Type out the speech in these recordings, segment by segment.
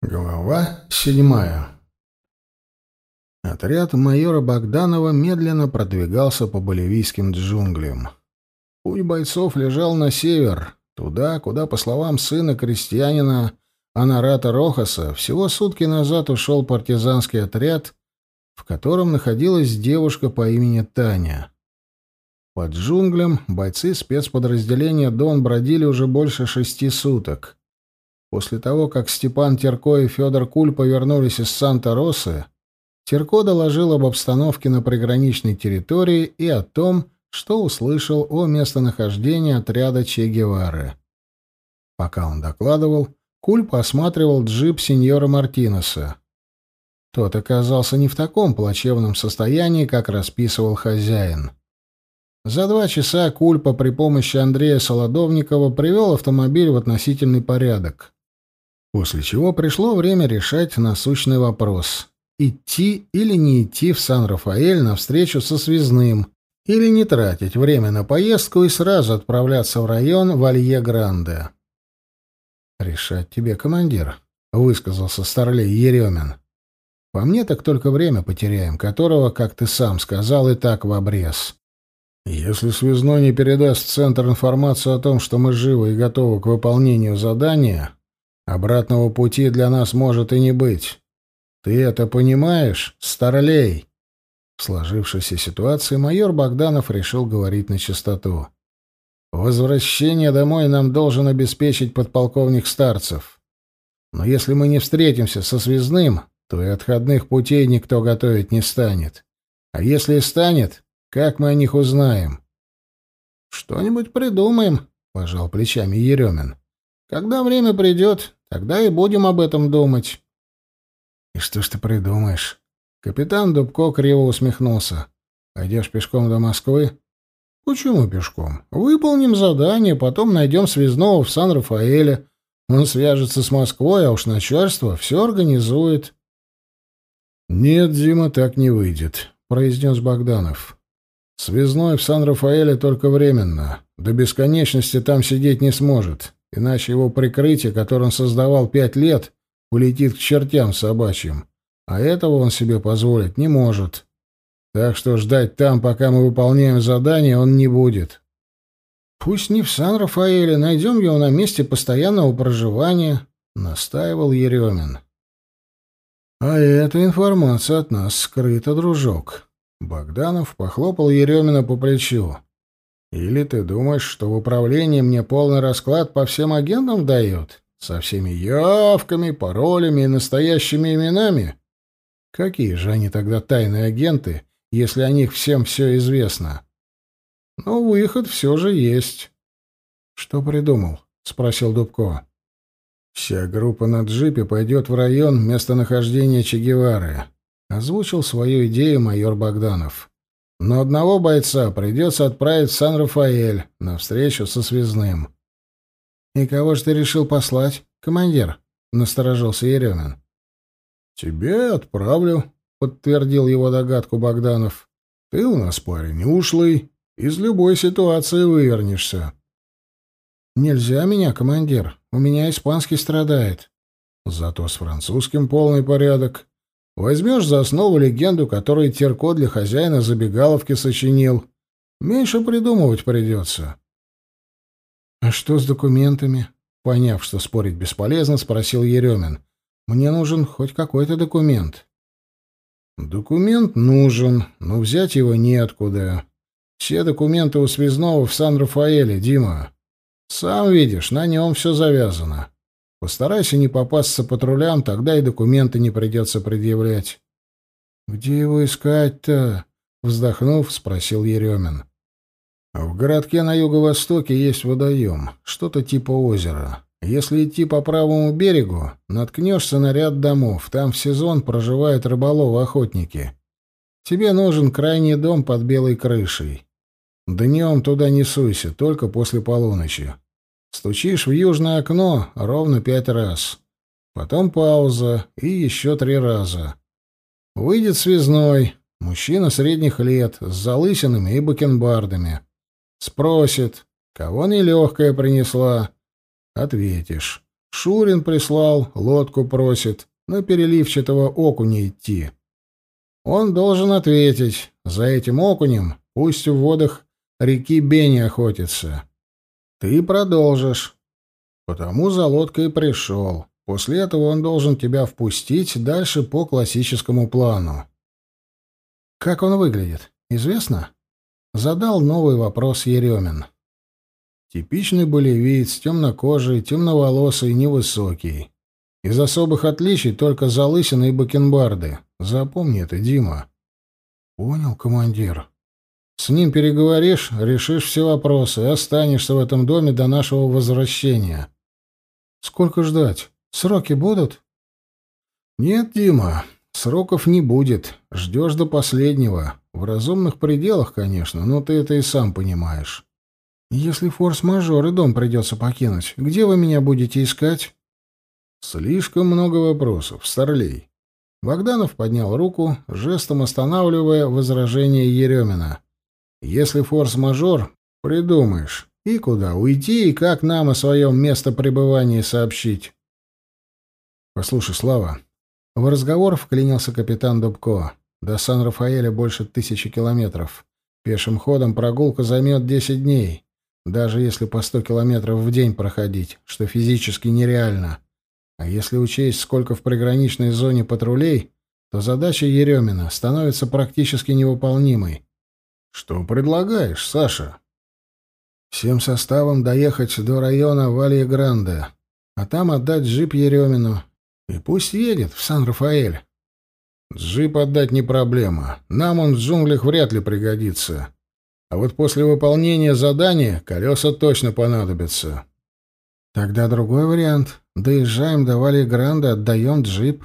Глава седьмая. Отряд майора Богданова медленно продвигался по боливийским джунглям. Путь бойцов лежал на север, туда, куда, по словам сына крестьянина Анарата Рохаса, всего сутки назад ушел партизанский отряд, в котором находилась девушка по имени Таня. Под джунглям бойцы спецподразделения «Дон» бродили уже больше шести суток — После того, как Степан Терко и Федор Куль повернулись из Санта-Росы, Терко доложил об обстановке на приграничной территории и о том, что услышал о местонахождении отряда Че Гевары. Пока он докладывал, Куль посматривал джип сеньора Мартинеса. Тот оказался не в таком плачевном состоянии, как расписывал хозяин. За два часа Кульпа при помощи Андрея Солодовникова привел автомобиль в относительный порядок. После чего пришло время решать насущный вопрос — идти или не идти в Сан-Рафаэль на встречу со связным, или не тратить время на поездку и сразу отправляться в район Валье-Гранде. «Решать тебе, командир», — высказался старлей Еремин. «По мне так только время потеряем, которого, как ты сам сказал, и так в обрез». «Если связной не передаст в центр информацию о том, что мы живы и готовы к выполнению задания, Обратного пути для нас может и не быть. Ты это понимаешь, старлей?» В сложившейся ситуации майор Богданов решил говорить на чистоту. «Возвращение домой нам должен обеспечить подполковник Старцев. Но если мы не встретимся со связным, то и отходных путей никто готовить не станет. А если и станет, как мы о них узнаем?» «Что-нибудь придумаем», — пожал плечами Еремин. «Когда время придет, Тогда и будем об этом думать. И что ж ты придумаешь? Капитан Дубко криво усмехнулся. Пойдешь пешком до Москвы? Почему пешком? Выполним задание, потом найдем связного в Сан-Рафаэле. Он свяжется с Москвой, а уж начальство все организует. Нет, Дима, так не выйдет, произнес Богданов. Связной в Сан-Рафаэле только временно. До бесконечности там сидеть не сможет иначе его прикрытие, которое он создавал пять лет, улетит к чертям собачьим, а этого он себе позволить не может. Так что ждать там, пока мы выполняем задание, он не будет. «Пусть не в Сан-Рафаэле, найдем его на месте постоянного проживания», — настаивал Еремин. «А эта информация от нас скрыта, дружок». Богданов похлопал Еремина по плечу. Или ты думаешь, что в управлении мне полный расклад по всем агентам дают? Со всеми явками, паролями и настоящими именами? Какие же они тогда тайные агенты, если о них всем все известно? Но выход все же есть. — Что придумал? — спросил Дубко. — Вся группа на джипе пойдет в район местонахождения Че Гевары. Озвучил свою идею майор Богданов. Но одного бойца придется отправить в Сан-Рафаэль на встречу со связным. «И кого же ты решил послать, командир?» — насторожился Еремин. «Тебе отправлю», — подтвердил его догадку Богданов. «Ты у нас парень ушлый, из любой ситуации вывернешься». «Нельзя меня, командир, у меня испанский страдает». «Зато с французским полный порядок. Возьмешь за основу легенду, которую Терко для хозяина забегаловки сочинил. Меньше придумывать придется. — А что с документами? — поняв, что спорить бесполезно, спросил Еремин. — Мне нужен хоть какой-то документ. — Документ нужен, но взять его неоткуда. Все документы у связного в Сан-Рафаэле, Дима. Сам видишь, на нем все завязано. Постарайся не попасться патрулям, тогда и документы не придется предъявлять. — Где его искать-то? — вздохнув, спросил Еремин. — В городке на юго-востоке есть водоем, что-то типа озера. Если идти по правому берегу, наткнешься на ряд домов. Там в сезон проживают рыболовы-охотники. Тебе нужен крайний дом под белой крышей. Днем туда не суйся, только после полуночи. Стучишь в южное окно ровно пять раз. Потом пауза и еще три раза. Выйдет связной, мужчина средних лет, с залысинами и бакенбардами. Спросит, кого нелегкая принесла. Ответишь. Шурин прислал, лодку просит, на переливчатого окуня идти. Он должен ответить, за этим окунем пусть в водах реки Бени охотится. Ты продолжишь. Потому за лодкой пришел. После этого он должен тебя впустить дальше по классическому плану. Как он выглядит, известно? Задал новый вопрос Еремин. Типичный болевиец, темнокожий, темноволосый, невысокий. Из особых отличий только залысины и бакенбарды. Запомни это, Дима. Понял, командир. С ним переговоришь, решишь все вопросы и останешься в этом доме до нашего возвращения. Сколько ждать? Сроки будут? Нет, Дима, сроков не будет. Ждешь до последнего. В разумных пределах, конечно, но ты это и сам понимаешь. Если форс-мажор и дом придется покинуть, где вы меня будете искать? Слишком много вопросов, Старлей. Богданов поднял руку, жестом останавливая возражение Еремина. Если форс-мажор, придумаешь, и куда уйти, и как нам о своем местопребывании сообщить. Послушай, Слава, в разговор вклинился капитан Дубко. До Сан-Рафаэля больше тысячи километров. Пешим ходом прогулка займет десять дней даже если по сто километров в день проходить, что физически нереально. А если учесть, сколько в приграничной зоне патрулей, то задача Еремина становится практически невыполнимой. Что предлагаешь, Саша? Всем составом доехать до района Валье-Гранде, а там отдать джип Еремину. И пусть едет в Сан-Рафаэль. Джип отдать не проблема. Нам он в джунглях вряд ли пригодится. А вот после выполнения задания колеса точно понадобятся. Тогда другой вариант. Доезжаем до Вали Гранда, отдаем джип.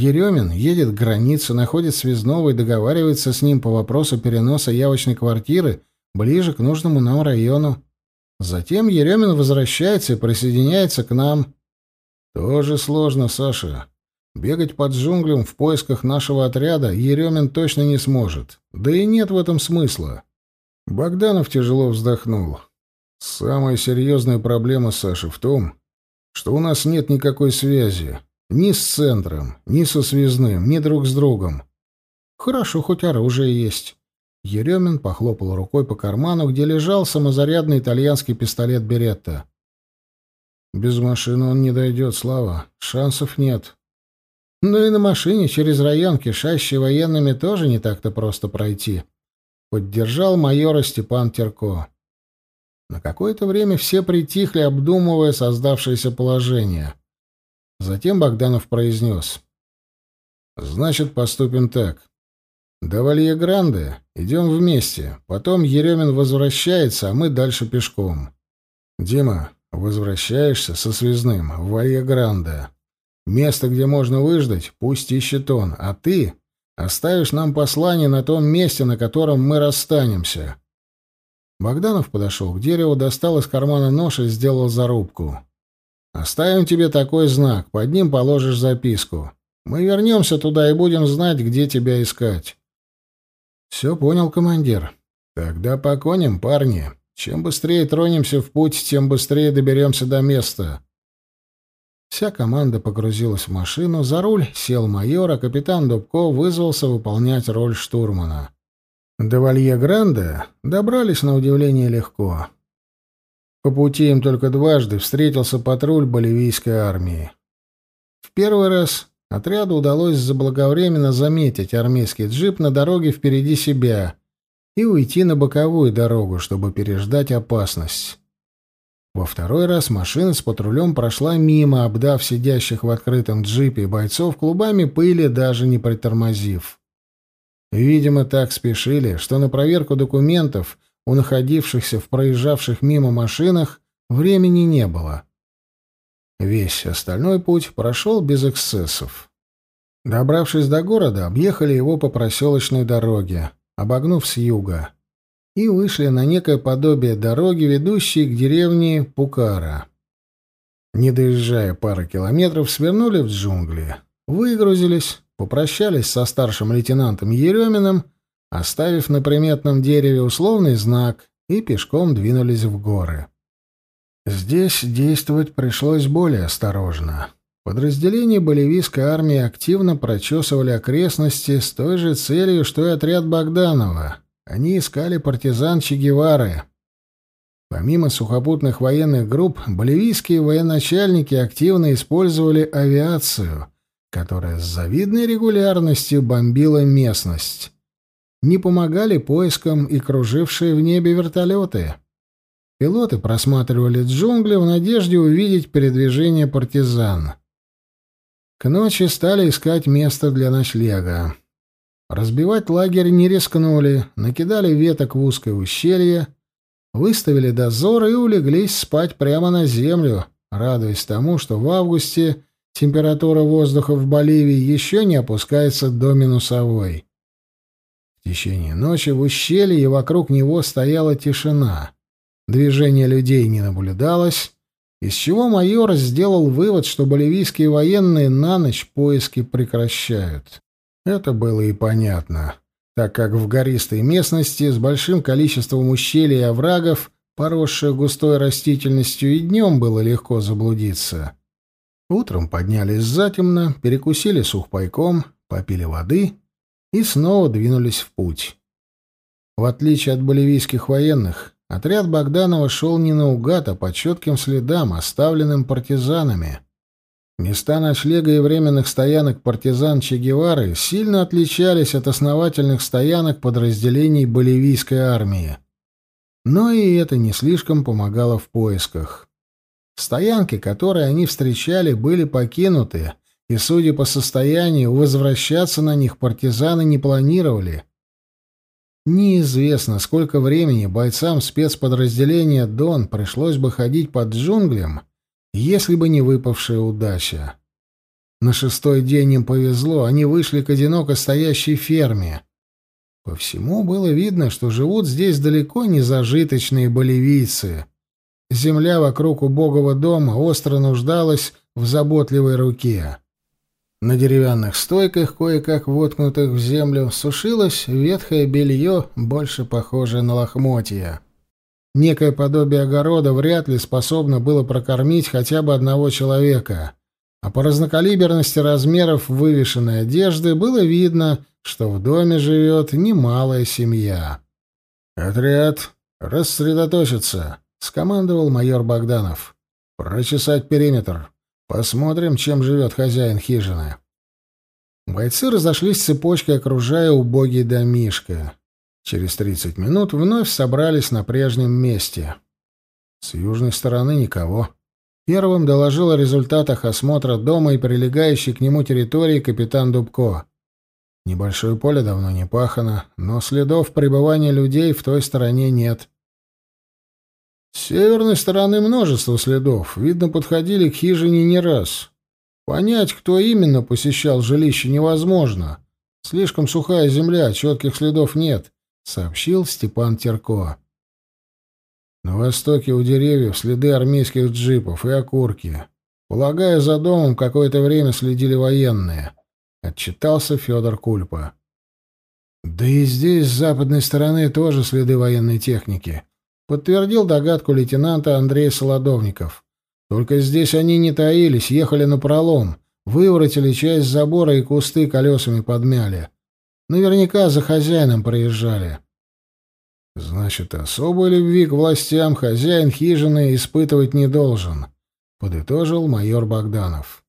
Еремин едет к границе, находит связного и договаривается с ним по вопросу переноса явочной квартиры ближе к нужному нам району. Затем Еремин возвращается и присоединяется к нам. Тоже сложно, Саша. Бегать под джунглям в поисках нашего отряда Еремин точно не сможет. Да и нет в этом смысла. Богданов тяжело вздохнул. Самая серьезная проблема, Саша, в том, что у нас нет никакой связи. Ни с центром, ни со связным, ни друг с другом. Хорошо, хоть оружие есть. Еремин похлопал рукой по карману, где лежал самозарядный итальянский пистолет Беретта. Без машины он не дойдет, Слава. Шансов нет. Ну и на машине через район, кишащий военными, тоже не так-то просто пройти. Поддержал майора Степан Терко. На какое-то время все притихли, обдумывая создавшееся положение. Затем Богданов произнес. «Значит, поступим так. До Валье-Гранде идем вместе, потом Еремин возвращается, а мы дальше пешком. Дима, возвращаешься со связным в Валье-Гранде. Место, где можно выждать, пусть ищет он, а ты Оставишь нам послание на том месте, на котором мы расстанемся. Богданов подошел к дереву, достал из кармана нож и сделал зарубку. Оставим тебе такой знак, под ним положишь записку. Мы вернемся туда и будем знать, где тебя искать. Все понял, командир. Тогда по коням, парни. Чем быстрее тронемся в путь, тем быстрее доберемся до места. Вся команда погрузилась в машину, за руль сел майор, а капитан Дубко вызвался выполнять роль штурмана. До Валье-Гранде добрались на удивление легко. По пути им только дважды встретился патруль боливийской армии. В первый раз отряду удалось заблаговременно заметить армейский джип на дороге впереди себя и уйти на боковую дорогу, чтобы переждать опасность. Во второй раз машина с патрулем прошла мимо, обдав сидящих в открытом джипе бойцов клубами пыли, даже не притормозив. Видимо, так спешили, что на проверку документов у находившихся в проезжавших мимо машинах времени не было. Весь остальной путь прошел без эксцессов. Добравшись до города, объехали его по проселочной дороге, обогнув с юга и вышли на некое подобие дороги, ведущей к деревне Пукара. Не доезжая пары километров, свернули в джунгли, выгрузились, попрощались со старшим лейтенантом Ереминым, оставив на приметном дереве условный знак, и пешком двинулись в горы. Здесь действовать пришлось более осторожно. Подразделения боливийской армии активно прочесывали окрестности с той же целью, что и отряд Богданова. Они искали партизан Че Гевары. Помимо сухопутных военных групп, боливийские военачальники активно использовали авиацию, которая с завидной регулярностью бомбила местность. Не помогали поискам и кружившие в небе вертолеты. Пилоты просматривали джунгли в надежде увидеть передвижение партизан. К ночи стали искать место для ночлега. Разбивать лагерь не рискнули, накидали веток в узкое ущелье, выставили дозор и улеглись спать прямо на землю, радуясь тому, что в августе температура воздуха в Боливии еще не опускается до минусовой. В течение ночи в ущелье и вокруг него стояла тишина. Движения людей не наблюдалось, из чего майор сделал вывод, что боливийские военные на ночь поиски прекращают. Это было и понятно, так как в гористой местности с большим количеством ущелий и оврагов, поросших густой растительностью, и днем было легко заблудиться. Утром поднялись затемно, перекусили сухпайком, попили воды и снова двинулись в путь. В отличие от боливийских военных, Отряд Богданова шел не наугад, а по четким следам, оставленным партизанами. Места ночлега и временных стоянок партизан Че Гевары сильно отличались от основательных стоянок подразделений боливийской армии. Но и это не слишком помогало в поисках. Стоянки, которые они встречали, были покинуты, и, судя по состоянию, возвращаться на них партизаны не планировали — Неизвестно, сколько времени бойцам спецподразделения «Дон» пришлось бы ходить под джунглям, если бы не выпавшая удача. На шестой день им повезло, они вышли к одиноко стоящей ферме. По всему было видно, что живут здесь далеко не зажиточные боливийцы. Земля вокруг убогого дома остро нуждалась в заботливой руке. На деревянных стойках, кое-как воткнутых в землю, сушилось ветхое белье, больше похожее на лохмотья. Некое подобие огорода вряд ли способно было прокормить хотя бы одного человека, а по разнокалиберности размеров вывешенной одежды было видно, что в доме живет немалая семья. «Отряд, рассредоточиться!» — скомандовал майор Богданов. «Прочесать периметр. Посмотрим, чем живет хозяин хижины. Бойцы разошлись цепочкой, окружая убогий домишко. Через тридцать минут вновь собрались на прежнем месте. С южной стороны никого. Первым доложил о результатах осмотра дома и прилегающей к нему территории капитан Дубко. Небольшое поле давно не пахано, но следов пребывания людей в той стороне нет. С северной стороны множество следов. Видно, подходили к хижине не раз. Понять, кто именно посещал жилище, невозможно. Слишком сухая земля, четких следов нет, — сообщил Степан Терко. На востоке у деревьев следы армейских джипов и окурки. Полагаю, за домом какое-то время следили военные. Отчитался Федор Кульпа. Да и здесь, с западной стороны, тоже следы военной техники подтвердил догадку лейтенанта Андрей Солодовников. Только здесь они не таились, ехали на пролом, выворотили часть забора и кусты колесами подмяли. Наверняка за хозяином проезжали. Значит, особой любви к властям хозяин хижины испытывать не должен, подытожил майор Богданов.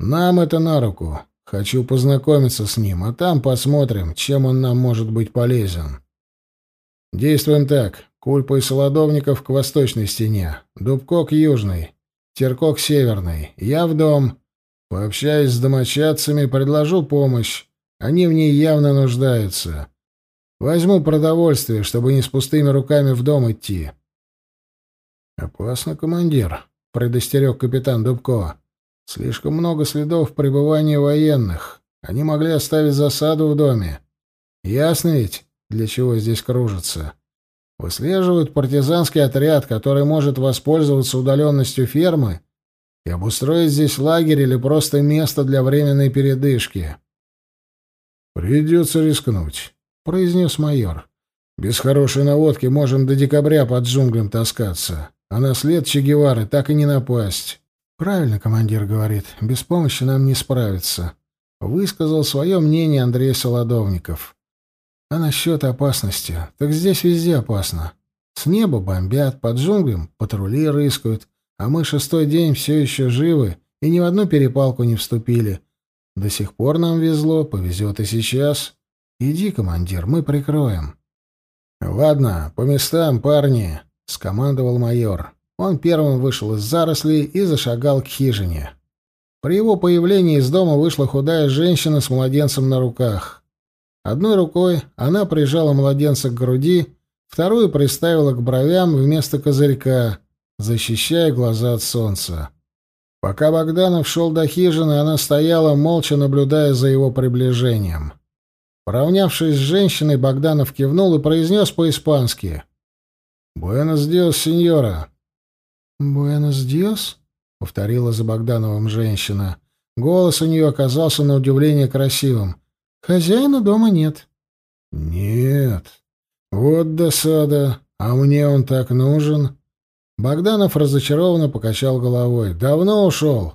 Нам это на руку. Хочу познакомиться с ним, а там посмотрим, чем он нам может быть полезен. Действуем так. Кульпа и Солодовников к восточной стене, Дубко к южной, Терко к северной. Я в дом. Пообщаюсь с домочадцами, предложу помощь. Они в ней явно нуждаются. Возьму продовольствие, чтобы не с пустыми руками в дом идти. «Опасно, командир», — предостерег капитан Дубко. «Слишком много следов пребывания военных. Они могли оставить засаду в доме. Ясно ведь, для чего здесь кружатся?» Выслеживают партизанский отряд, который может воспользоваться удаленностью фермы и обустроить здесь лагерь или просто место для временной передышки. «Придется рискнуть», — произнес майор. «Без хорошей наводки можем до декабря под джунглям таскаться, а на след Че Гевары так и не напасть. Правильно командир говорит, без помощи нам не справиться. Высказал свое мнение Андрей Солодовников. А насчет опасности, так здесь везде опасно. С неба бомбят, под джунглям патрули рыскают, а мы шестой день все еще живы и ни в одну перепалку не вступили. До сих пор нам везло, повезет и сейчас. Иди, командир, мы прикроем. Ладно, по местам, парни, скомандовал майор. Он первым вышел из зарослей и зашагал к хижине. При его появлении из дома вышла худая женщина с младенцем на руках. Одной рукой она прижала младенца к груди, вторую приставила к бровям вместо козырька, защищая глаза от солнца. Пока Богданов шел до хижины, она стояла, молча наблюдая за его приближением. Поравнявшись с женщиной, Богданов кивнул и произнес по-испански. «Буэнос диос, сеньора». «Буэнос диос?» — повторила за Богдановым женщина. Голос у нее оказался на удивление красивым. «Хозяина дома нет». «Нет. Вот досада. А мне он так нужен?» Богданов разочарованно покачал головой. «Давно ушел?»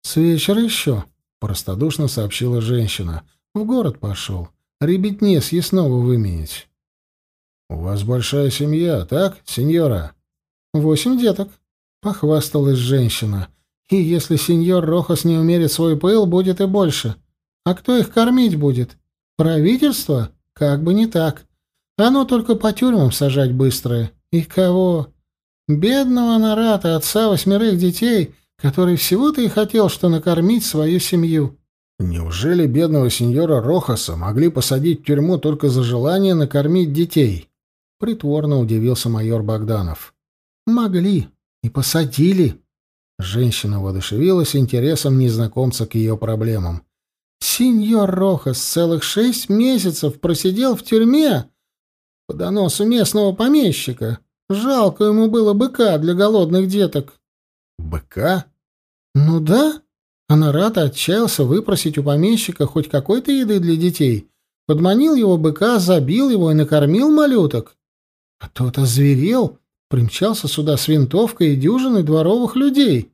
«С вечера еще», — простодушно сообщила женщина. «В город пошел. Ребятне съестного выменить». «У вас большая семья, так, сеньора?» «Восемь деток», — похвасталась женщина. «И если сеньор Рохас не умерит свой пыл, будет и больше. А кто их кормить будет? Правительство? Как бы не так. Оно только по тюрьмам сажать быстрое. И кого? Бедного Нарата, отца восьмерых детей, который всего-то и хотел, что накормить свою семью. Неужели бедного сеньора Рохаса могли посадить в тюрьму только за желание накормить детей? Притворно удивился майор Богданов. Могли. И посадили. Женщина воодушевилась интересом незнакомца к ее проблемам. Сеньор Рохас целых шесть месяцев просидел в тюрьме по доносу местного помещика. Жалко ему было быка для голодных деток. Быка? Ну да. Анарат отчаялся выпросить у помещика хоть какой-то еды для детей. Подманил его быка, забил его и накормил малюток. А тот озверел, примчался сюда с винтовкой и дюжиной дворовых людей.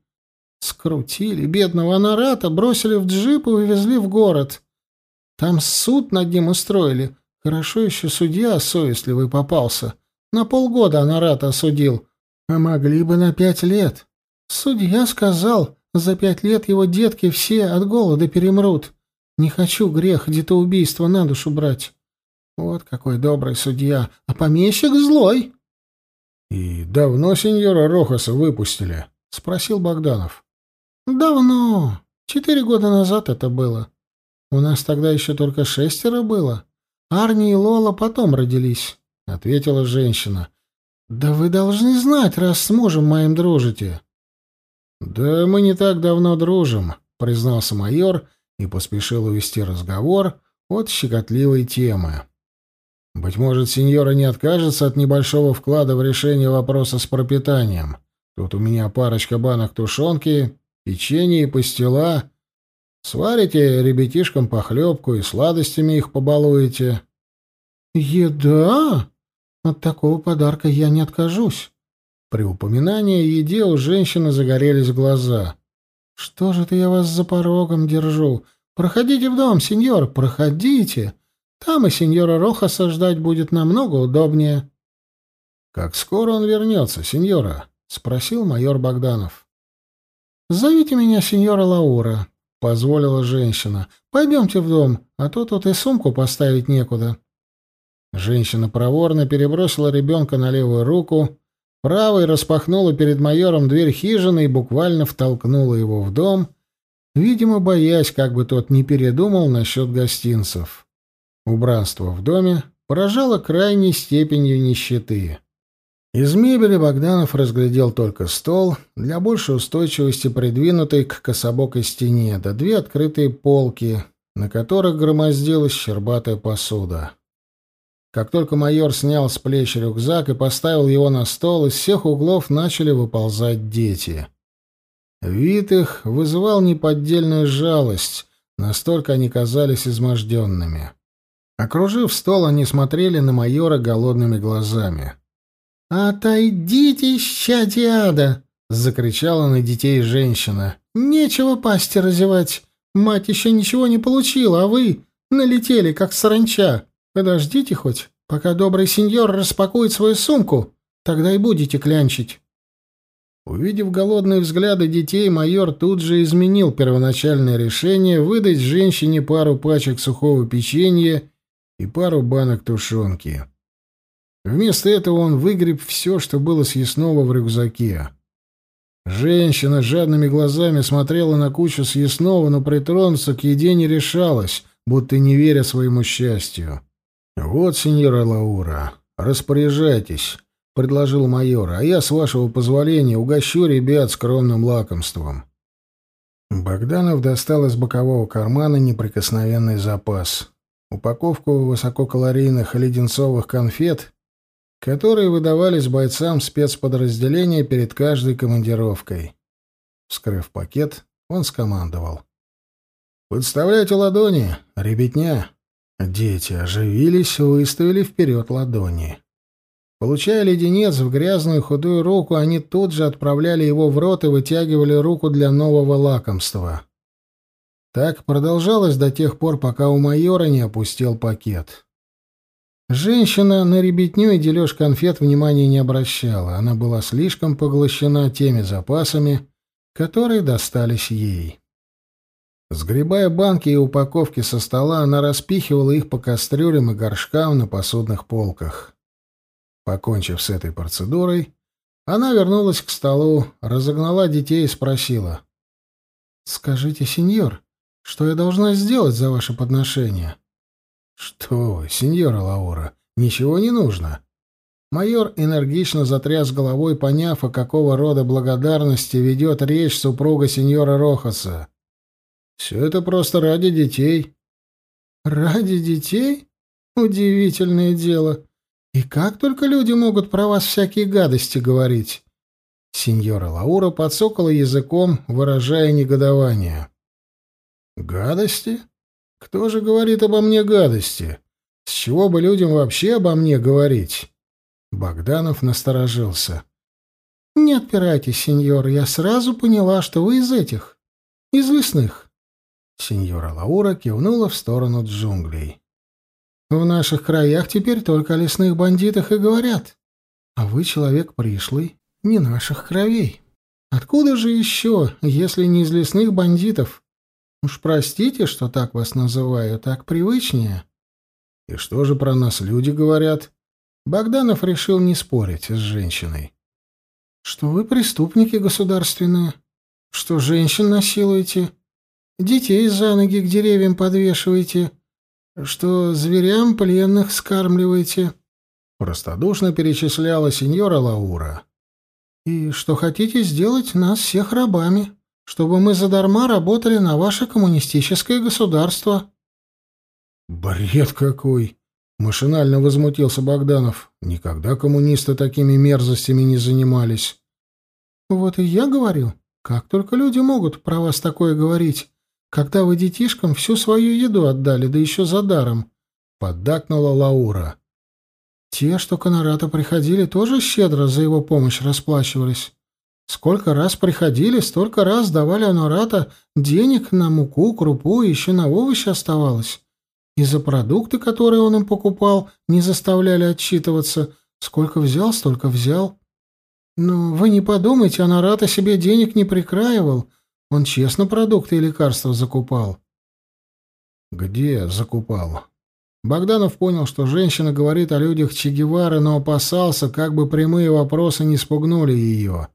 Скрутили бедного Анарата, бросили в джип и увезли в город. Там суд над ним устроили. Хорошо еще судья совестливый попался. На полгода Анарата осудил, а могли бы на пять лет. Судья сказал, за пять лет его детки все от голода перемрут. Не хочу грех детоубийства на душу брать. Вот какой добрый судья, а помещик злой. — И давно сеньора Рохаса выпустили? — спросил Богданов. — Давно. Четыре года назад это было. У нас тогда еще только шестеро было. Арни и Лола потом родились ответила женщина. Да вы должны знать, раз с мужем моим дружите. Да мы не так давно дружим, признался майор и поспешил увести разговор от щекотливой темы. Быть может, сеньора не откажется от небольшого вклада в решение вопроса с пропитанием. Тут у меня парочка банок тушенки, печенье и пастила. Сварите ребятишкам похлебку и сладостями их побалуете. «Еда?» От такого подарка я не откажусь. При упоминании о еде у женщины загорелись глаза. Что же это я вас за порогом держу? Проходите в дом, сеньор, проходите. Там и сеньора Рохаса ждать будет намного удобнее. Как скоро он вернется, сеньора? спросил майор Богданов. Зовите меня сеньора Лаура, позволила женщина. Пойдемте в дом, а то тут и сумку поставить некуда. Женщина проворно перебросила ребенка на левую руку, правой распахнула перед майором дверь хижины и буквально втолкнула его в дом, видимо, боясь, как бы тот не передумал насчет гостинцев. Убранство в доме поражало крайней степенью нищеты. Из мебели Богданов разглядел только стол, для большей устойчивости придвинутый к кособокой стене, да две открытые полки, на которых громоздилась щербатая посуда. Как только майор снял с плеч рюкзак и поставил его на стол, из всех углов начали выползать дети. Вид их вызывал неподдельную жалость, настолько они казались изможденными. Окружив стол, они смотрели на майора голодными глазами. «Отойдите, ада!» — закричала на детей женщина. «Нечего пасти разевать. Мать еще ничего не получила, а вы налетели, как саранча. Подождите хоть, пока добрый сеньор распакует свою сумку, тогда и будете клянчить». Увидев голодные взгляды детей, майор тут же изменил первоначальное решение выдать женщине пару пачек сухого печенья и пару банок тушенки. Вместо этого он выгреб все, что было съестного в рюкзаке. Женщина жадными глазами смотрела на кучу съестного, но притронуться к еде не решалась, будто не веря своему счастью. «Вот, сеньора Лаура, распоряжайтесь», — предложил майор, «а я, с вашего позволения, угощу ребят скромным лакомством». Богданов достал из бокового кармана неприкосновенный запас. Упаковку высококалорийных леденцовых конфет которые выдавались бойцам спецподразделения перед каждой командировкой. Вскрыв пакет, он скомандовал. «Подставляйте ладони, ребятня!» Дети оживились, выставили вперед ладони. Получая леденец в грязную худую руку, они тут же отправляли его в рот и вытягивали руку для нового лакомства. Так продолжалось до тех пор, пока у майора не опустил пакет. Женщина на ребятню и дележ конфет внимания не обращала. Она была слишком поглощена теми запасами, которые достались ей. Сгребая банки и упаковки со стола, она распихивала их по кастрюлям и горшкам на посудных полках. Покончив с этой процедурой, она вернулась к столу, разогнала детей и спросила. «Скажите, сеньор, что я должна сделать за ваше подношение?» «Что сеньора Лаура, ничего не нужно». Майор энергично затряс головой, поняв, о какого рода благодарности ведет речь супруга сеньора Рохаса. «Все это просто ради детей». «Ради детей? Удивительное дело. И как только люди могут про вас всякие гадости говорить?» Сеньора Лаура подсокала языком, выражая негодование. «Гадости? Кто же говорит обо мне гадости? С чего бы людям вообще обо мне говорить? Богданов насторожился. Не отпирайтесь, сеньор, я сразу поняла, что вы из этих, из лесных. Сеньора Лаура кивнула в сторону джунглей. В наших краях теперь только о лесных бандитах и говорят. А вы человек пришлый, не наших кровей. Откуда же еще, если не из лесных бандитов? Уж простите, что так вас называю, так привычнее. И что же про нас люди говорят? Богданов решил не спорить с женщиной. Что вы преступники государственные, что женщин насилуете, детей за ноги к деревьям подвешиваете, что зверям пленных скармливаете. Простодушно перечисляла сеньора Лаура. И что хотите сделать нас всех рабами чтобы мы задарма работали на ваше коммунистическое государство. Бред какой! Машинально возмутился Богданов. Никогда коммунисты такими мерзостями не занимались. Вот и я говорю, как только люди могут про вас такое говорить, когда вы детишкам всю свою еду отдали, да еще за даром, поддакнула Лаура. Те, что к Конората приходили, тоже щедро за его помощь расплачивались. Сколько раз приходили, столько раз давали Анурата денег на муку, крупу и еще на овощи оставалось. И за продукты, которые он им покупал, не заставляли отчитываться. Сколько взял, столько взял. Но вы не подумайте, Анурата себе денег не прикраивал. Он честно продукты и лекарства закупал. Где закупал? Богданов понял, что женщина говорит о людях Че Гевары, но опасался, как бы прямые вопросы не спугнули ее.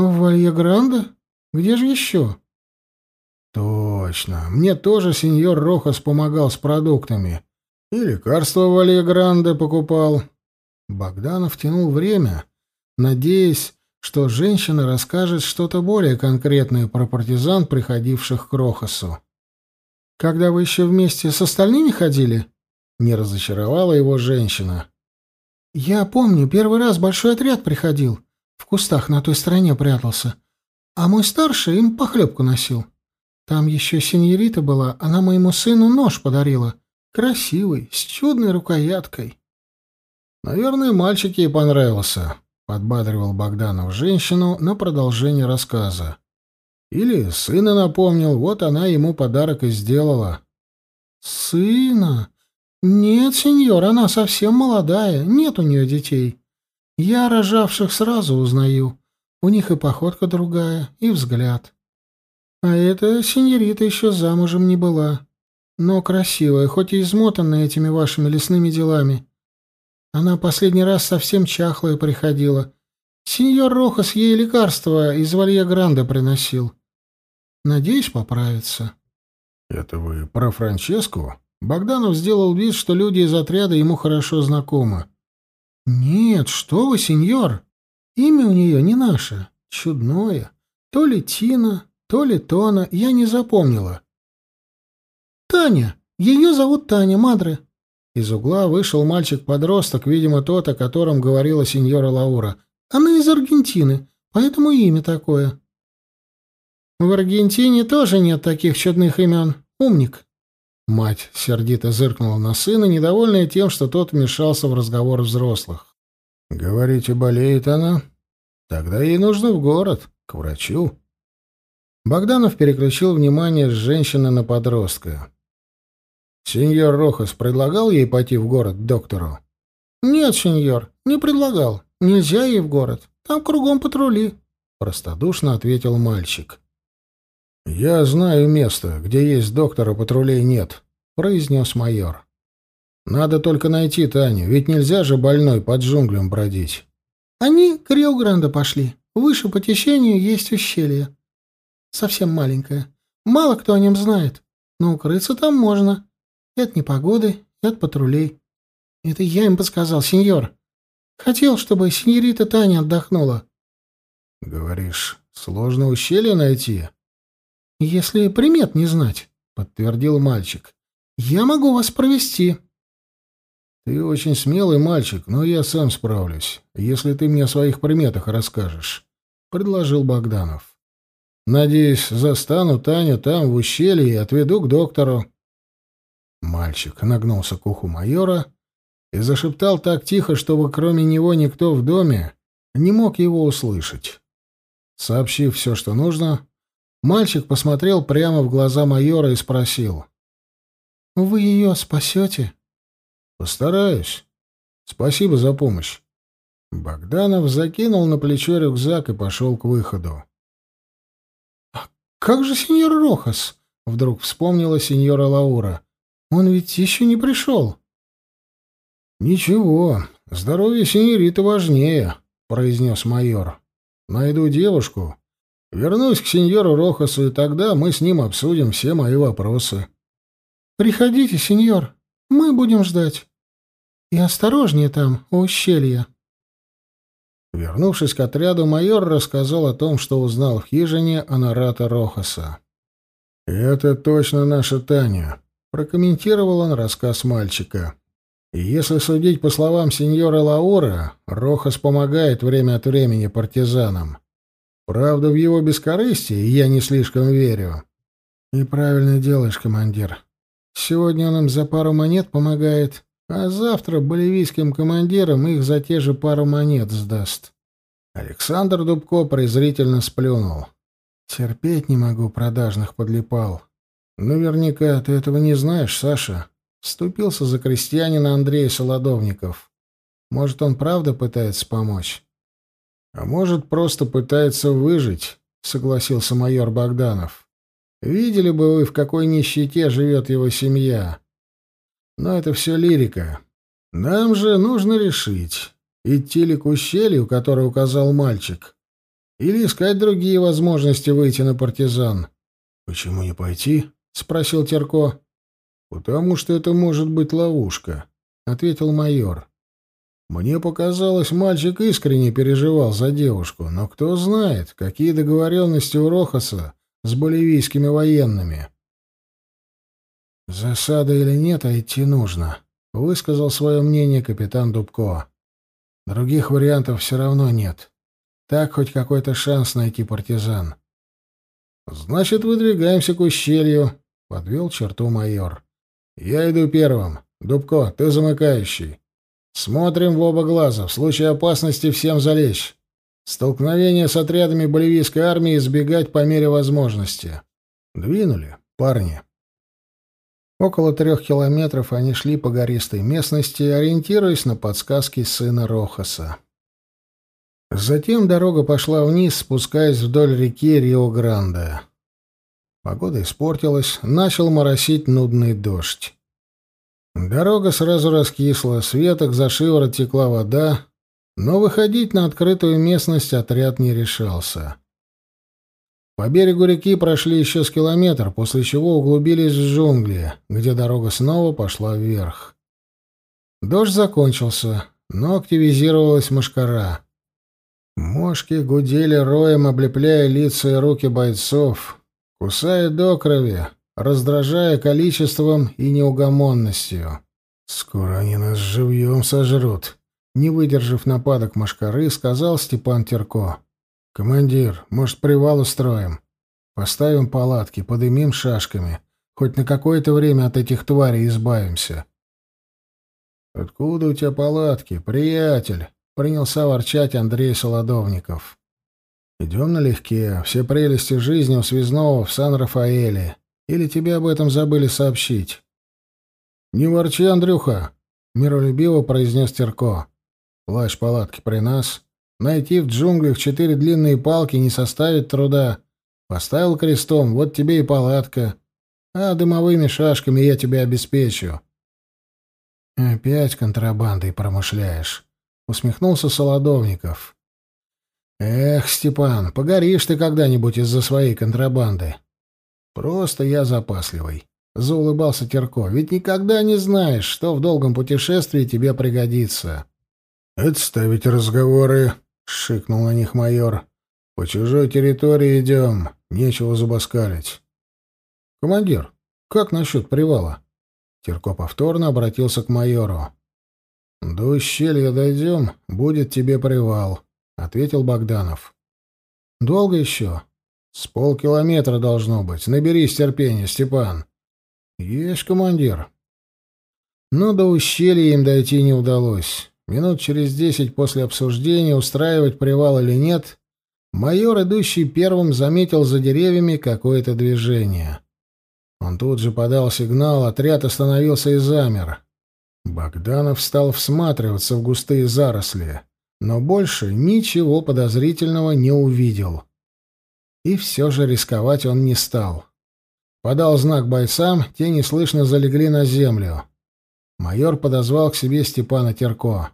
«В Вальегранде? Где же еще?» «Точно. Мне тоже сеньор Рохас помогал с продуктами. И лекарства в Вальегранде покупал». Богданов тянул время, надеясь, что женщина расскажет что-то более конкретное про партизан, приходивших к Рохасу. «Когда вы еще вместе с остальными ходили?» — не разочаровала его женщина. «Я помню, первый раз большой отряд приходил. В кустах на той стороне прятался. А мой старший им похлебку носил. Там еще синьорита была, она моему сыну нож подарила. Красивый, с чудной рукояткой. Наверное, мальчик ей понравился, подбадривал Богданов женщину на продолжение рассказа. Или сына напомнил, вот она ему подарок и сделала. Сына? Нет, сеньор, она совсем молодая, нет у нее детей. Я рожавших сразу узнаю. У них и походка другая, и взгляд. А эта сеньорита еще замужем не была. Но красивая, хоть и измотанная этими вашими лесными делами. Она последний раз совсем чахлая приходила. Сеньор Рохас ей лекарства из Валья Гранда приносил. Надеюсь, поправится. — Это вы про Франческу? Богданов сделал вид, что люди из отряда ему хорошо знакомы. — Нет, что вы, сеньор. Имя у нее не наше, чудное. То ли Тина, то ли Тона, я не запомнила. «Таня! Ее зовут Таня, Мадре!» Из угла вышел мальчик-подросток, видимо, тот, о котором говорила сеньора Лаура. «Она из Аргентины, поэтому имя такое». «В Аргентине тоже нет таких чудных имен. Умник». Мать сердито зыркнула на сына, недовольная тем, что тот вмешался в разговор взрослых. «Говорите, болеет она? Тогда ей нужно в город, к врачу». Богданов переключил внимание с женщины на подростка. «Сеньор Рохас предлагал ей пойти в город к доктору?» «Нет, сеньор, не предлагал. Нельзя ей в город. Там кругом патрули», — простодушно ответил мальчик. «Я знаю место, где есть доктора, патрулей нет», — произнес майор. «Надо только найти Таню, ведь нельзя же больной под джунглям бродить». «Они к Рио-Гранде пошли. Выше по течению есть ущелье совсем маленькое. Мало кто о нем знает, но укрыться там можно. И от непогоды, и от патрулей. Это я им подсказал, сеньор. Хотел, чтобы сеньорита Таня отдохнула. — Говоришь, сложно ущелье найти? — Если примет не знать, — подтвердил мальчик. — Я могу вас провести. — Ты очень смелый мальчик, но я сам справлюсь, если ты мне о своих приметах расскажешь, — предложил Богданов. Надеюсь, застану Таню там, в ущелье, и отведу к доктору. Мальчик нагнулся к уху майора и зашептал так тихо, чтобы кроме него никто в доме не мог его услышать. Сообщив все, что нужно, мальчик посмотрел прямо в глаза майора и спросил. «Вы ее спасете?» «Постараюсь. Спасибо за помощь». Богданов закинул на плечо рюкзак и пошел к выходу. «Как же сеньор Рохас?» — вдруг вспомнила сеньора Лаура. «Он ведь еще не пришел». «Ничего, здоровье сеньориты важнее», — произнес майор. «Найду девушку, вернусь к сеньору Рохасу, и тогда мы с ним обсудим все мои вопросы». «Приходите, сеньор, мы будем ждать. И осторожнее там, у ущелья». Вернувшись к отряду, майор рассказал о том, что узнал в хижине Анарата Рохаса. «Это точно наша Таня», — прокомментировал он рассказ мальчика. «И если судить по словам сеньора Лаура, Рохас помогает время от времени партизанам. Правда, в его бескорыстие я не слишком верю». «И правильно делаешь, командир. Сегодня он им за пару монет помогает, а завтра боливийским командирам их за те же пару монет сдаст. Александр Дубко презрительно сплюнул. Терпеть не могу продажных подлипал. Наверняка ты этого не знаешь, Саша. Вступился за крестьянина Андрей Солодовников. Может, он правда пытается помочь? А может, просто пытается выжить, согласился майор Богданов. Видели бы вы, в какой нищете живет его семья. Но это все лирика. Нам же нужно решить, идти ли к ущелью, которое указал мальчик, или искать другие возможности выйти на партизан. — Почему не пойти? — спросил Терко. — Потому что это может быть ловушка, — ответил майор. Мне показалось, мальчик искренне переживал за девушку, но кто знает, какие договоренности у Рохаса с боливийскими военными. «Засада или нет, а идти нужно», — высказал свое мнение капитан Дубко. «Других вариантов все равно нет. Так хоть какой-то шанс найти партизан». «Значит, выдвигаемся к ущелью», — подвел черту майор. «Я иду первым. Дубко, ты замыкающий. Смотрим в оба глаза. В случае опасности всем залечь. Столкновение с отрядами боливийской армии избегать по мере возможности. Двинули, парни. Около трех километров они шли по гористой местности, ориентируясь на подсказки сына Рохаса. Затем дорога пошла вниз, спускаясь вдоль реки Рио-Гранде. Погода испортилась, начал моросить нудный дождь. Дорога сразу раскисла, с веток за шиворот текла вода, но выходить на открытую местность отряд не решался. По берегу реки прошли еще с километр, после чего углубились в джунгли, где дорога снова пошла вверх. Дождь закончился, но активизировалась мошкара. Мошки гудели роем, облепляя лица и руки бойцов, кусая до крови, раздражая количеством и неугомонностью. «Скоро они нас живьем сожрут», — не выдержав нападок мошкары, сказал Степан Терко. «Командир, может, привал устроим? Поставим палатки, подымим шашками. Хоть на какое-то время от этих тварей избавимся». «Откуда у тебя палатки, приятель?» — принялся ворчать Андрей Солодовников. «Идем налегке. Все прелести жизни у связного в Сан-Рафаэле. Или тебе об этом забыли сообщить?» «Не ворчи, Андрюха!» — миролюбиво произнес Терко. «Плащ палатки при нас. Найти в джунглях четыре длинные палки не составит труда. Поставил крестом, вот тебе и палатка. А дымовыми шашками я тебя обеспечу. Опять контрабандой промышляешь, усмехнулся Солодовников. Эх, Степан, погоришь ты когда-нибудь из-за своей контрабанды. Просто я запасливый. Заулыбался Терко. Ведь никогда не знаешь, что в долгом путешествии тебе пригодится. Отставить разговоры, — шикнул на них майор. «По чужой территории идем. Нечего зубоскалить». «Командир, как насчет привала?» Терко повторно обратился к майору. «До ущелья дойдем, будет тебе привал», — ответил Богданов. «Долго еще?» «С полкилометра должно быть. Наберись терпения, Степан». «Есть, командир». Но до ущелья им дойти не удалось. Минут через десять после обсуждения, устраивать привал или нет, майор, идущий первым, заметил за деревьями какое-то движение. Он тут же подал сигнал, отряд остановился и замер. Богданов стал всматриваться в густые заросли, но больше ничего подозрительного не увидел. И все же рисковать он не стал. Подал знак бойцам, те неслышно залегли на землю. Майор подозвал к себе Степана Терко.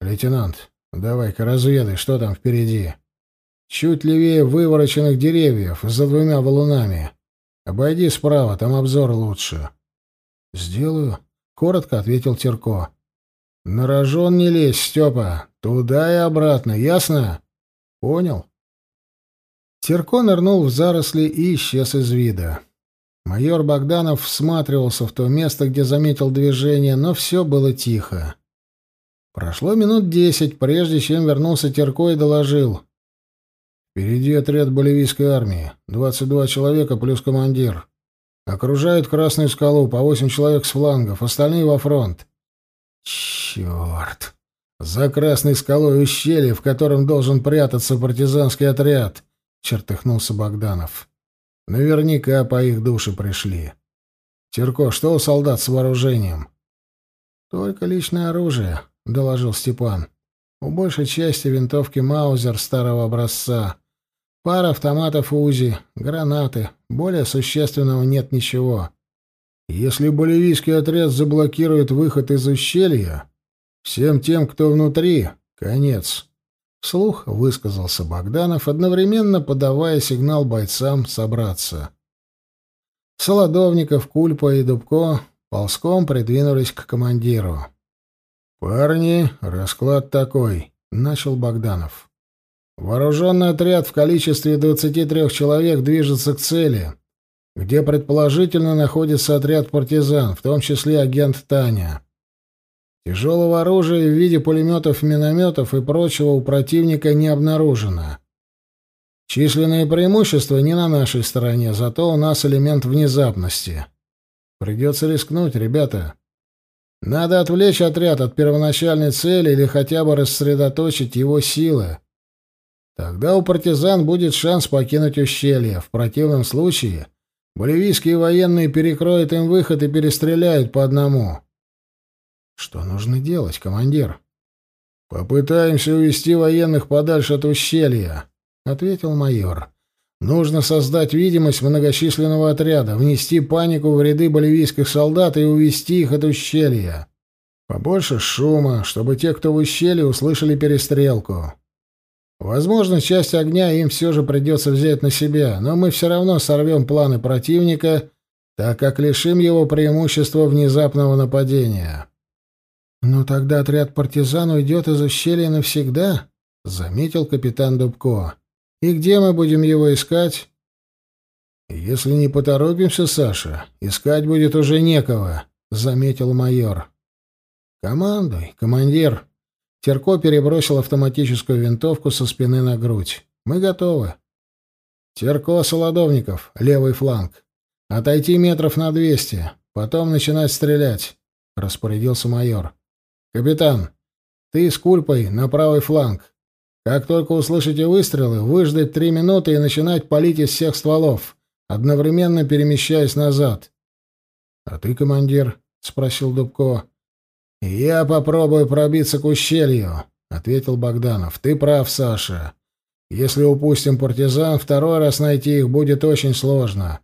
«Лейтенант, давай-ка разведай, что там впереди. Чуть левее вывороченных деревьев, за двумя валунами. Обойди справа, там обзор лучше». «Сделаю», — коротко ответил Терко. «На рожон не лезь, Степа. Туда и обратно, ясно?» «Понял». Терко нырнул в заросли и исчез из вида. Майор Богданов всматривался в то место, где заметил движение, но все было тихо. Прошло минут десять, прежде чем вернулся Терко и доложил. «Впереди отряд боливийской армии. Двадцать два человека плюс командир. Окружают Красную скалу, по восемь человек с флангов, остальные во фронт». «Черт! За Красной скалой ущелье, в котором должен прятаться партизанский отряд!» — чертыхнулся Богданов. «Наверняка по их душе пришли. Терко, что у солдат с вооружением?» «Только личное оружие», — доложил Степан. «У большей части винтовки Маузер старого образца. Пара автоматов УЗИ, гранаты. Более существенного нет ничего. Если боливийский отряд заблокирует выход из ущелья, всем тем, кто внутри, конец». Вслух высказался Богданов, одновременно подавая сигнал бойцам собраться. Солодовников, Кульпа и Дубко ползком придвинулись к командиру. «Парни, расклад такой», — начал Богданов. «Вооруженный отряд в количестве 23 человек движется к цели, где предположительно находится отряд партизан, в том числе агент Таня. Тяжелого оружия в виде пулеметов, минометов и прочего у противника не обнаружено. Численное преимущество не на нашей стороне, зато у нас элемент внезапности. Придется рискнуть, ребята». Надо отвлечь отряд от первоначальной цели или хотя бы рассредоточить его силы. Тогда у партизан будет шанс покинуть ущелье. В противном случае боливийские военные перекроют им выход и перестреляют по одному. Что нужно делать, командир? Попытаемся увести военных подальше от ущелья, ответил майор. Нужно создать видимость многочисленного отряда, внести панику в ряды боливийских солдат и увести их от ущелья. Побольше шума, чтобы те, кто в ущелье, услышали перестрелку. Возможно, часть огня им все же придется взять на себя, но мы все равно сорвем планы противника, так как лишим его преимущества внезапного нападения. «Ну тогда отряд партизан уйдет из ущелья навсегда», — заметил капитан Дубко. И где мы будем его искать? Если не поторопимся, Саша, искать будет уже некого, заметил майор. Командуй, командир. Терко перебросил автоматическую винтовку со спины на грудь. Мы готовы. Терко Солодовников, левый фланг. Отойти метров на двести, потом начинать стрелять, распорядился майор. Капитан, ты с Кульпой на правый фланг. Как только услышите выстрелы, выждать три минуты и начинать палить из всех стволов, одновременно перемещаясь назад. — А ты, командир? — спросил Дубко. — Я попробую пробиться к ущелью, — ответил Богданов. — Ты прав, Саша. Если упустим партизан, второй раз найти их будет очень сложно.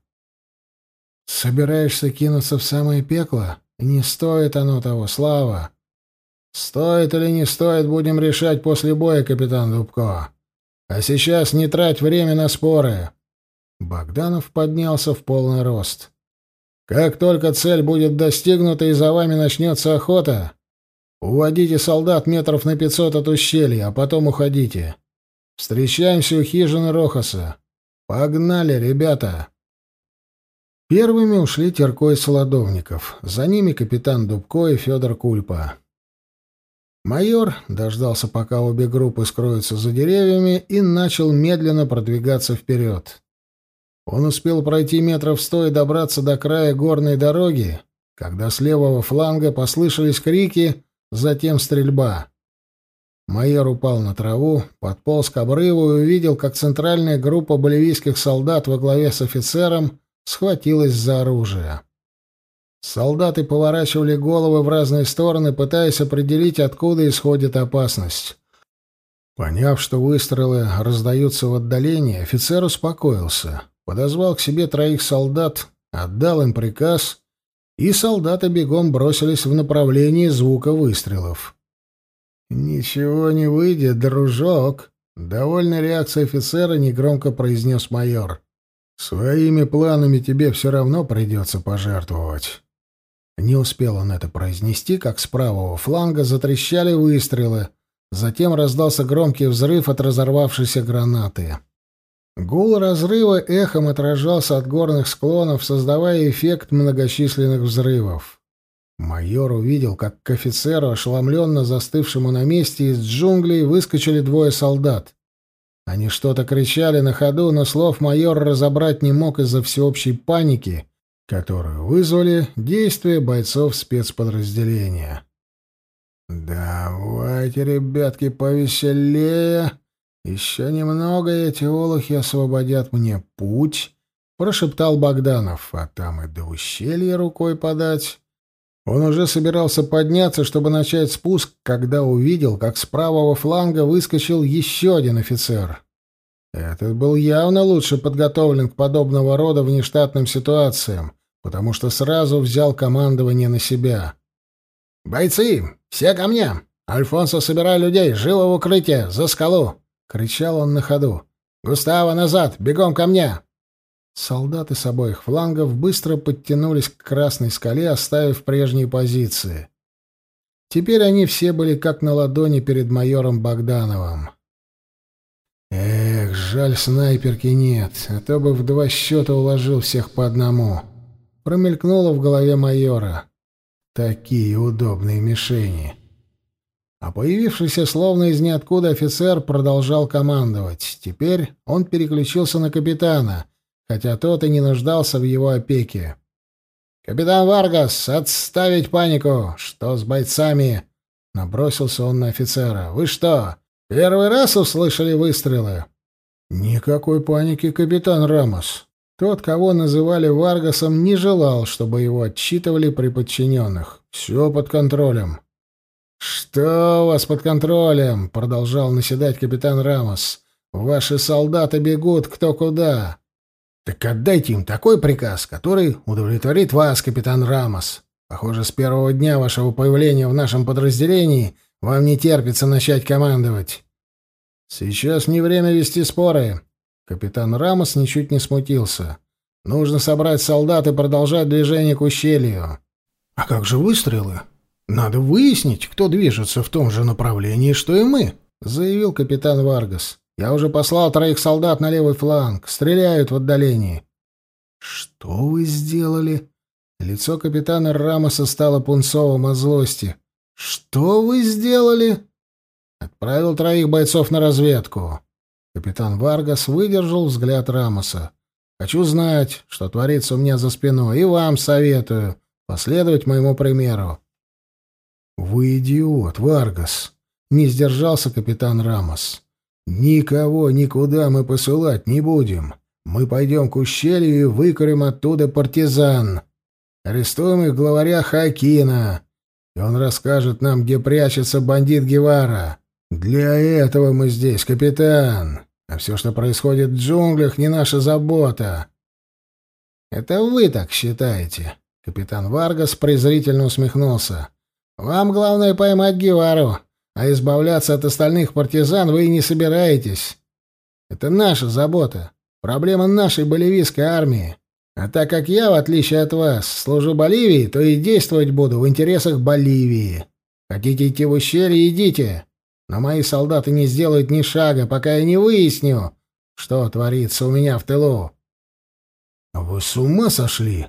— Собираешься кинуться в самое пекло? Не стоит оно того, Слава. Стоит или не стоит, будем решать после боя, капитан Дубко. А сейчас не трать время на споры. Богданов поднялся в полный рост. Как только цель будет достигнута и за вами начнется охота, уводите солдат метров на пятьсот от ущелья, а потом уходите. Встречаемся у хижины Рохаса. Погнали, ребята!» Первыми ушли Терко и Солодовников. За ними капитан Дубко и Федор Кульпа. Майор дождался, пока обе группы скроются за деревьями, и начал медленно продвигаться вперед. Он успел пройти метров сто и добраться до края горной дороги, когда с левого фланга послышались крики, затем стрельба. Майор упал на траву, подполз к обрыву и увидел, как центральная группа боливийских солдат во главе с офицером схватилась за оружие. Солдаты поворачивали головы в разные стороны, пытаясь определить, откуда исходит опасность. Поняв, что выстрелы раздаются в отдалении, офицер успокоился, подозвал к себе троих солдат, отдал им приказ, и солдаты бегом бросились в направлении звука выстрелов. «Ничего не выйдет, дружок», — довольной реакцией офицера негромко произнес майор. «Своими планами тебе все равно придется пожертвовать». Не успел он это произнести, как с правого фланга затрещали выстрелы. Затем раздался громкий взрыв от разорвавшейся гранаты. Гул разрыва эхом отражался от горных склонов, создавая эффект многочисленных взрывов. Майор увидел, как к офицеру, ошеломленно застывшему на месте из джунглей, выскочили двое солдат. Они что-то кричали на ходу, но слов майор разобрать не мог из-за всеобщей паники которую вызвали действия бойцов спецподразделения. «Давайте, ребятки, повеселее. Еще немного, и эти олухи освободят мне путь», — прошептал Богданов, а там и до ущелья рукой подать. Он уже собирался подняться, чтобы начать спуск, когда увидел, как с правого фланга выскочил еще один офицер. Этот был явно лучше подготовлен к подобного рода внештатным ситуациям, потому что сразу взял командование на себя. «Бойцы, все ко мне! Альфонсо, собирай людей! Живо в укрытие! За скалу!» — кричал он на ходу. «Густаво, назад! Бегом ко мне!» Солдаты с обоих флангов быстро подтянулись к Красной скале, оставив прежние позиции. Теперь они все были как на ладони перед майором Богдановым. Эх, жаль, снайперки нет, а то бы в два счета уложил всех по одному промелькнуло в голове майора. Такие удобные мишени. А появившийся словно из ниоткуда офицер продолжал командовать. Теперь он переключился на капитана, хотя тот и не нуждался в его опеке. «Капитан Варгас, отставить панику! Что с бойцами?» Набросился он на офицера. «Вы что, первый раз услышали выстрелы?» «Никакой паники, капитан Рамос. Тот, кого называли Варгасом, не желал, чтобы его отчитывали при подчиненных. Все под контролем». «Что у вас под контролем?» — продолжал наседать капитан Рамос. «Ваши солдаты бегут кто куда». «Так отдайте им такой приказ, который удовлетворит вас, капитан Рамос. Похоже, с первого дня вашего появления в нашем подразделении вам не терпится начать командовать». «Сейчас не время вести споры». Капитан Рамос ничуть не смутился. «Нужно собрать солдат и продолжать движение к ущелью». «А как же выстрелы?» «Надо выяснить, кто движется в том же направлении, что и мы», — заявил капитан Варгас. «Я уже послал троих солдат на левый фланг. Стреляют в отдалении». «Что вы сделали?» Лицо капитана Рамоса стало пунцовым от злости. «Что вы сделали?» «Отправил троих бойцов на разведку». Капитан Варгас выдержал взгляд Рамоса. «Хочу знать, что творится у меня за спиной, и вам советую последовать моему примеру. «Вы идиот, Варгас!» — не сдержался капитан Рамос. «Никого никуда мы посылать не будем. Мы пойдем к ущелью и выкурим оттуда партизан. Арестуем их главаря Хакина, и он расскажет нам, где прячется бандит Гевара. Для этого мы здесь, капитан. А все, что происходит в джунглях, не наша забота». «Это вы так считаете?» Капитан Варгас презрительно усмехнулся. Вам главное поймать Гевару, а избавляться от остальных партизан вы и не собираетесь. Это наша забота, проблема нашей боливийской армии. А так как я, в отличие от вас, служу Боливии, то и действовать буду в интересах Боливии. Хотите идти в ущелье — идите. Но мои солдаты не сделают ни шага, пока я не выясню, что творится у меня в тылу. — Вы с ума сошли?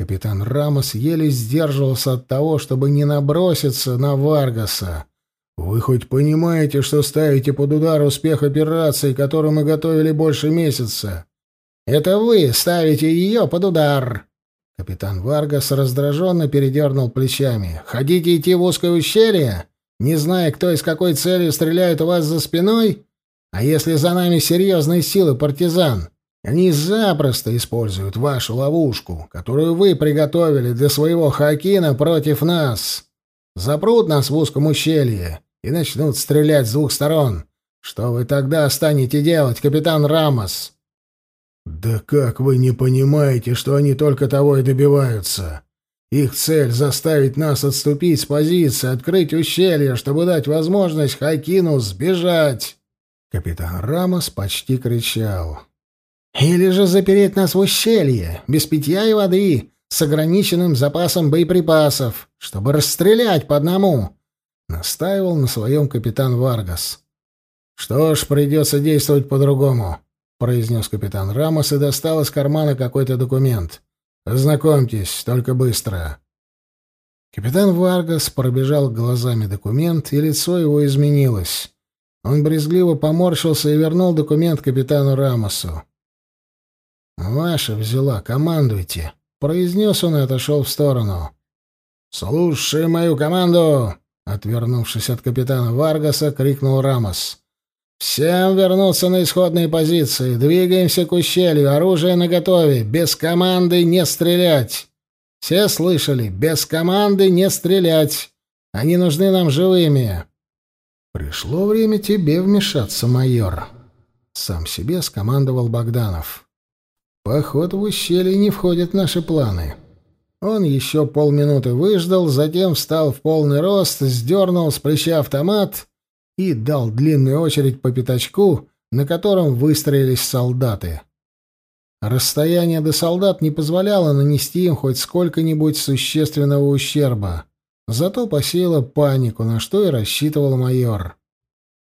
Капитан Рамос еле сдерживался от того, чтобы не наброситься на Варгаса. «Вы хоть понимаете, что ставите под удар успех операции, которую мы готовили больше месяца?» «Это вы ставите ее под удар!» Капитан Варгас раздраженно передернул плечами. «Хотите идти в узкое ущелье, не зная, кто и с какой целью стреляет у вас за спиной? А если за нами серьезные силы партизан? Они запросто используют вашу ловушку, которую вы приготовили для своего Хакина против нас. Запрут нас в узком ущелье и начнут стрелять с двух сторон. Что вы тогда станете делать, капитан Рамос? Да как вы не понимаете, что они только того и добиваются? Их цель — заставить нас отступить с позиции, открыть ущелье, чтобы дать возможность Хакину сбежать. Капитан Рамос почти кричал. Или же запереть нас в ущелье, без питья и воды, с ограниченным запасом боеприпасов, чтобы расстрелять по одному, — настаивал на своем капитан Варгас. — Что ж, придется действовать по-другому, — произнес капитан Рамос и достал из кармана какой-то документ. — Ознакомьтесь, только быстро. Капитан Варгас пробежал глазами документ, и лицо его изменилось. Он брезгливо поморщился и вернул документ капитану Рамосу. «Ваша взяла, командуйте», — произнес он и отошел в сторону. «Слушай мою команду!» — отвернувшись от капитана Варгаса, крикнул Рамос. «Всем вернуться на исходные позиции. Двигаемся к ущелью. Оружие наготове. Без команды не стрелять. Все слышали? Без команды не стрелять. Они нужны нам живыми». «Пришло время тебе вмешаться, майор», — сам себе скомандовал Богданов. Поход в ущелье не входит в наши планы. Он еще полминуты выждал, затем встал в полный рост, сдернул с плеча автомат и дал длинную очередь по пятачку, на котором выстроились солдаты. Расстояние до солдат не позволяло нанести им хоть сколько-нибудь существенного ущерба, зато посеяло панику, на что и рассчитывал майор.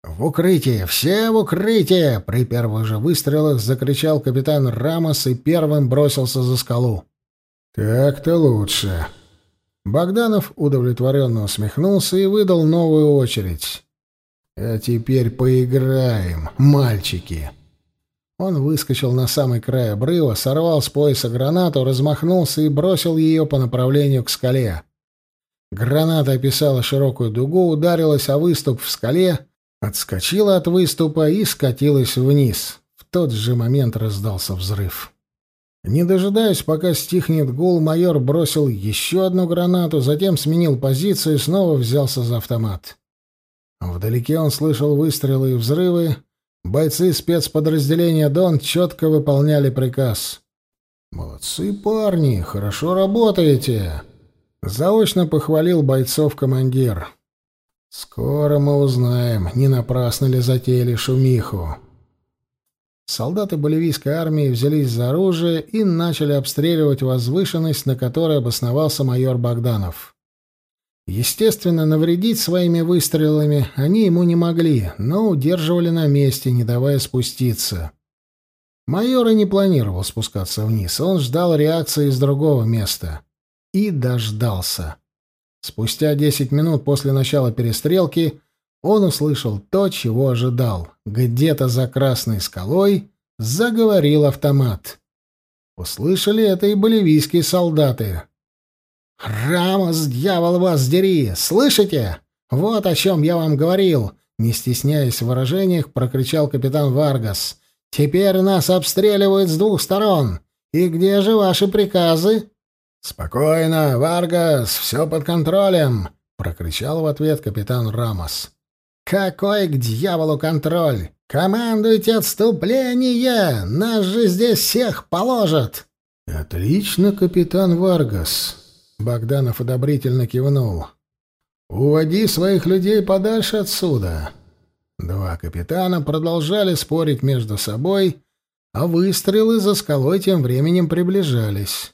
«В укрытие! Все в укрытие!» При первых же выстрелах закричал капитан Рамос и первым бросился за скалу. «Так-то лучше». Богданов удовлетворенно усмехнулся и выдал новую очередь. «А теперь поиграем, мальчики!» Он выскочил на самый край обрыва, сорвал с пояса гранату, размахнулся и бросил ее по направлению к скале. Граната описала широкую дугу, ударилась о выступ в скале, отскочила от выступа и скатилась вниз. В тот же момент раздался взрыв. Не дожидаясь, пока стихнет гул, майор бросил еще одну гранату, затем сменил позицию и снова взялся за автомат. Вдалеке он слышал выстрелы и взрывы. Бойцы спецподразделения «Дон» четко выполняли приказ. «Молодцы парни, хорошо работаете!» Заочно похвалил бойцов командир. «Скоро мы узнаем, не напрасно ли затеяли шумиху». Солдаты боливийской армии взялись за оружие и начали обстреливать возвышенность, на которой обосновался майор Богданов. Естественно, навредить своими выстрелами они ему не могли, но удерживали на месте, не давая спуститься. Майор и не планировал спускаться вниз, он ждал реакции из другого места. И дождался. Спустя десять минут после начала перестрелки он услышал то, чего ожидал. Где-то за красной скалой заговорил автомат. Услышали это и боливийские солдаты. «Рамос, дьявол вас дери! Слышите? Вот о чем я вам говорил!» Не стесняясь в выражениях, прокричал капитан Варгас. «Теперь нас обстреливают с двух сторон. И где же ваши приказы?» «Спокойно, Варгас, все под контролем!» — прокричал в ответ капитан Рамос. «Какой к дьяволу контроль? Командуйте отступление! Нас же здесь всех положат!» «Отлично, капитан Варгас!» — Богданов одобрительно кивнул. «Уводи своих людей подальше отсюда!» Два капитана продолжали спорить между собой, а выстрелы за скалой тем временем приближались.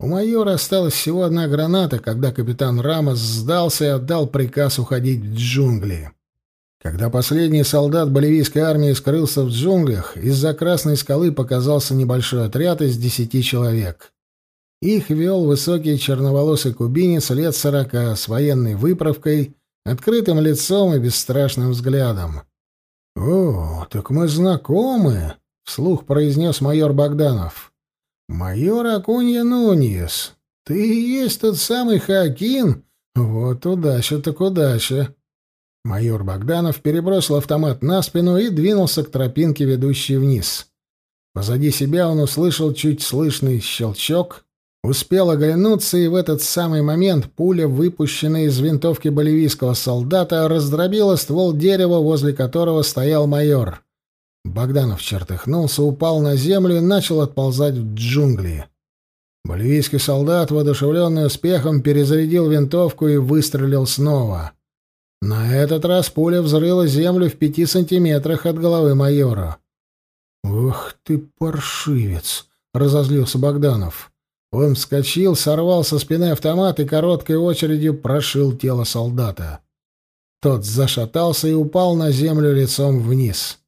У майора осталась всего одна граната, когда капитан Рамос сдался и отдал приказ уходить в джунгли. Когда последний солдат боливийской армии скрылся в джунглях, из-за Красной скалы показался небольшой отряд из десяти человек. Их вел высокий черноволосый кубинец лет сорока с военной выправкой, открытым лицом и бесстрашным взглядом. «О, так мы знакомы», — вслух произнес майор Богданов. «Майор Акунья Нуньес, ты и есть тот самый Хакин? Вот удача так удача!» Майор Богданов перебросил автомат на спину и двинулся к тропинке, ведущей вниз. Позади себя он услышал чуть слышный щелчок, успел оглянуться, и в этот самый момент пуля, выпущенная из винтовки боливийского солдата, раздробила ствол дерева, возле которого стоял майор. Богданов чертыхнулся, упал на землю и начал отползать в джунгли. Боливийский солдат, воодушевленный успехом, перезарядил винтовку и выстрелил снова. На этот раз пуля взрыла землю в пяти сантиметрах от головы майора. «Ух ты, паршивец!» — разозлился Богданов. Он вскочил, сорвал со спины автомат и короткой очередью прошил тело солдата. Тот зашатался и упал на землю лицом вниз.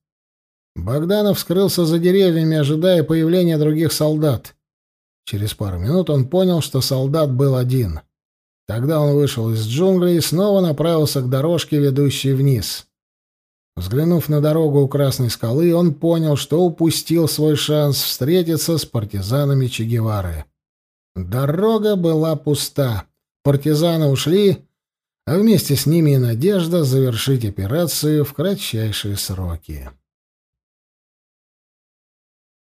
Богданов скрылся за деревьями, ожидая появления других солдат. Через пару минут он понял, что солдат был один. Тогда он вышел из джунглей и снова направился к дорожке, ведущей вниз. Взглянув на дорогу у Красной скалы, он понял, что упустил свой шанс встретиться с партизанами Че Гевары. Дорога была пуста. Партизаны ушли, а вместе с ними и надежда завершить операцию в кратчайшие сроки.